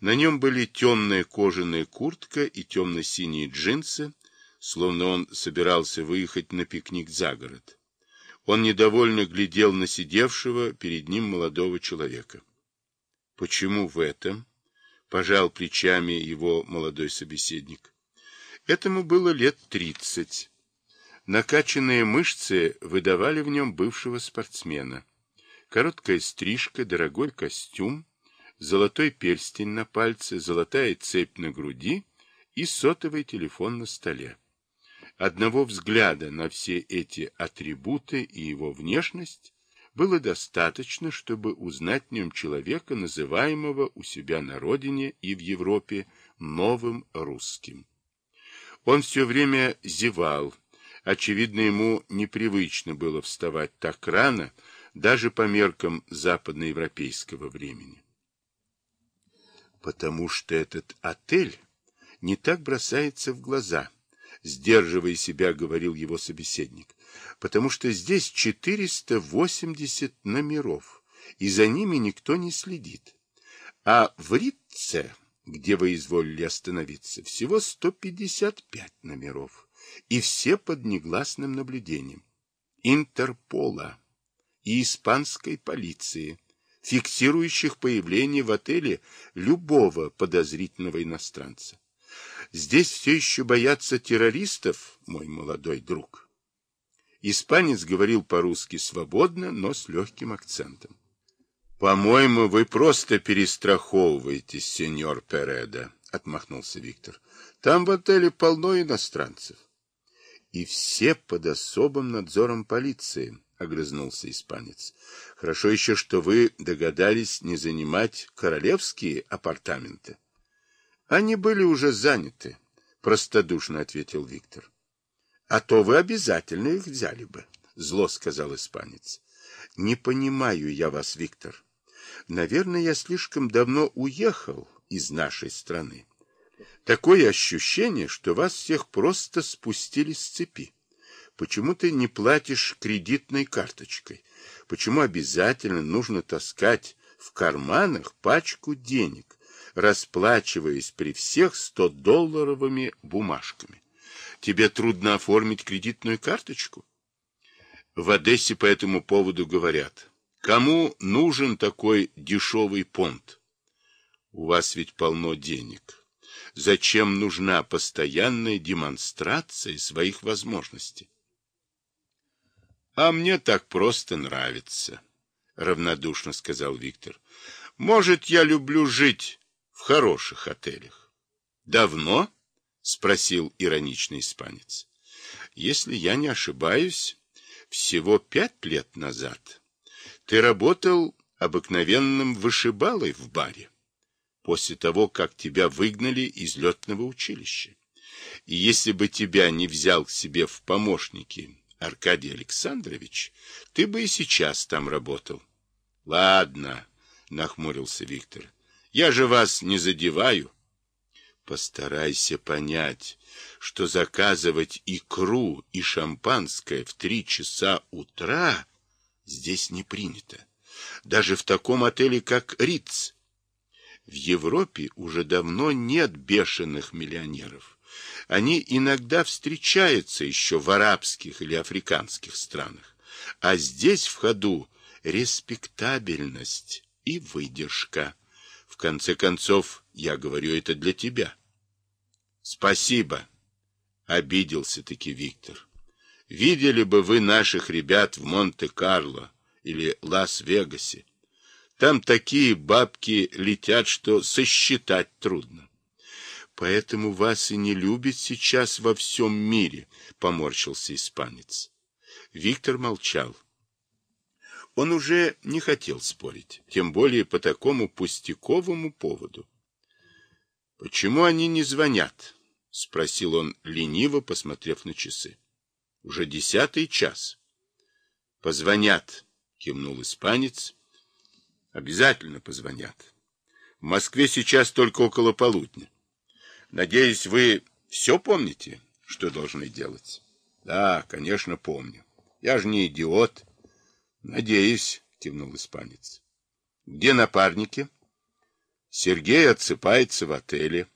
На нем были темная кожаная куртка и темно-синие джинсы, словно он собирался выехать на пикник за город. Он недовольно глядел на сидевшего перед ним молодого человека. — Почему в этом? — пожал плечами его молодой собеседник. Этому было лет тридцать. Накачанные мышцы выдавали в нем бывшего спортсмена. Короткая стрижка, дорогой костюм, золотой перстень на пальце, золотая цепь на груди и сотовый телефон на столе. Одного взгляда на все эти атрибуты и его внешность было достаточно, чтобы узнать в нем человека, называемого у себя на родине и в Европе новым русским. Он все время зевал, Очевидно, ему непривычно было вставать так рано, даже по меркам западноевропейского времени. Потому что этот отель не так бросается в глаза, сдерживая себя, говорил его собеседник, потому что здесь 480 номеров, и за ними никто не следит. А в Ритце, где вы изволили остановиться, всего 155 номеров и все под негласным наблюдением. Интерпола и испанской полиции, фиксирующих появление в отеле любого подозрительного иностранца. Здесь все еще боятся террористов, мой молодой друг. Испанец говорил по-русски свободно, но с легким акцентом. «По-моему, вы просто перестраховываетесь, сеньор Переда», — отмахнулся Виктор. «Там в отеле полно иностранцев и все под особым надзором полиции, — огрызнулся испанец. — Хорошо еще, что вы догадались не занимать королевские апартаменты. — Они были уже заняты, — простодушно ответил Виктор. — А то вы обязательно их взяли бы, — зло сказал испанец. — Не понимаю я вас, Виктор. Наверное, я слишком давно уехал из нашей страны. Такое ощущение, что вас всех просто спустили с цепи. Почему ты не платишь кредитной карточкой? Почему обязательно нужно таскать в карманах пачку денег, расплачиваясь при всех 100-долларовыми бумажками? Тебе трудно оформить кредитную карточку? В Одессе по этому поводу говорят, кому нужен такой дешевый понт? У вас ведь полно денег зачем нужна постоянная демонстрация своих возможностей. — А мне так просто нравится, — равнодушно сказал Виктор. — Может, я люблю жить в хороших отелях. — Давно? — спросил ироничный испанец. — Если я не ошибаюсь, всего пять лет назад ты работал обыкновенным вышибалой в баре после того, как тебя выгнали из летного училища. И если бы тебя не взял к себе в помощники Аркадий Александрович, ты бы и сейчас там работал. — Ладно, — нахмурился Виктор, — я же вас не задеваю. Постарайся понять, что заказывать икру и шампанское в три часа утра здесь не принято. Даже в таком отеле, как Риц, в Европе уже давно нет бешеных миллионеров. Они иногда встречаются еще в арабских или африканских странах. А здесь в ходу респектабельность и выдержка. В конце концов, я говорю это для тебя. Спасибо. Обиделся-таки Виктор. Видели бы вы наших ребят в Монте-Карло или Лас-Вегасе. Там такие бабки летят, что сосчитать трудно. Поэтому вас и не любят сейчас во всем мире, поморщился испанец. Виктор молчал. Он уже не хотел спорить, тем более по такому пустяковому поводу. — Почему они не звонят? — спросил он, лениво посмотрев на часы. — Уже десятый час. — Позвонят, — кивнул испанец Обязательно позвонят. В Москве сейчас только около полудня. Надеюсь, вы все помните, что должны делать? Да, конечно, помню. Я же не идиот. Надеюсь, кивнул испанец. Где напарники? Сергей отсыпается в отеле.